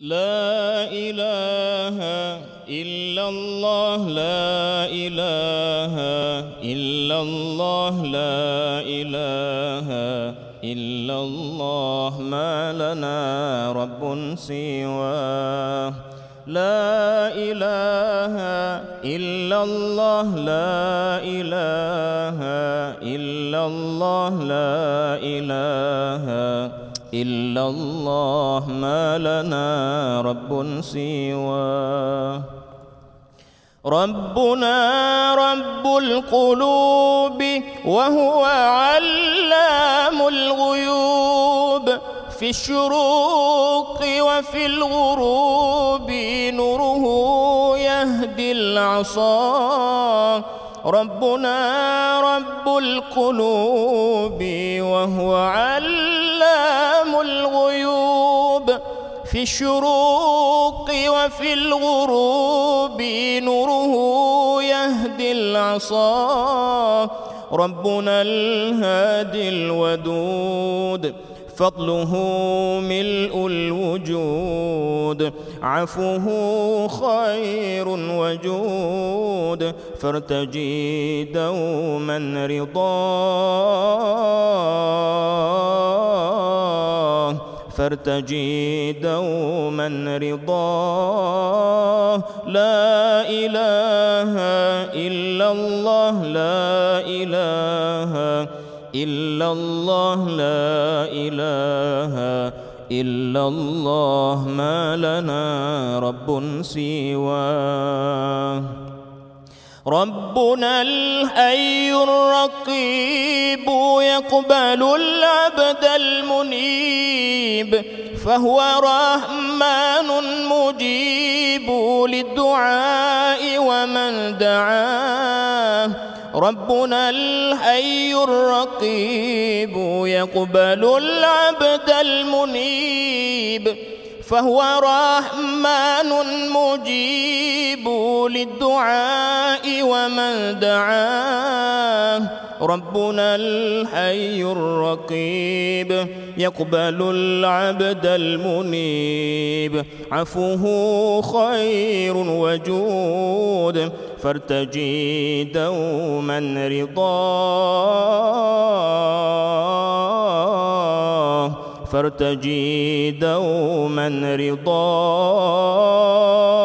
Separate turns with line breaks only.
لا إله إلا الله لا إله إلا الله لا إله إلا الله ما لنا رب سواه. لا إلا الله لا إله إلا الله لا إله إلا الله ما لنا رب سواه. ربنا رب القلوب وهو علام الغيوب. في الشروق وفي الغروب نوره يهدي العصا ربنا رب القلوب وهو علام الغيوب. في الشروق وفي الغروب نوره يهدي العصا. ربنا الهادي الودود. فضله ملء الوجود. عفوه خير وجود. فارتجي دوما رضاه فارتجي دوما رضاه لا إله إلا الله. لا إله إلا الله لا إله إلا الله ما لنا رب سواه ربنا الحي الرقيب يقبل العبد المنيب فهو رحمن مجيب للدعاء ومن دعاه ربنا الحي الرقيب يقبل العبد المنيب فهو رحمن مجيب. للدعاء ومن دعاه. ربنا الحي الرقيب. يقبل العبد المنيب. عفوه خير وجود. فارتجي دوما رضاه فارتجي دوما رضاه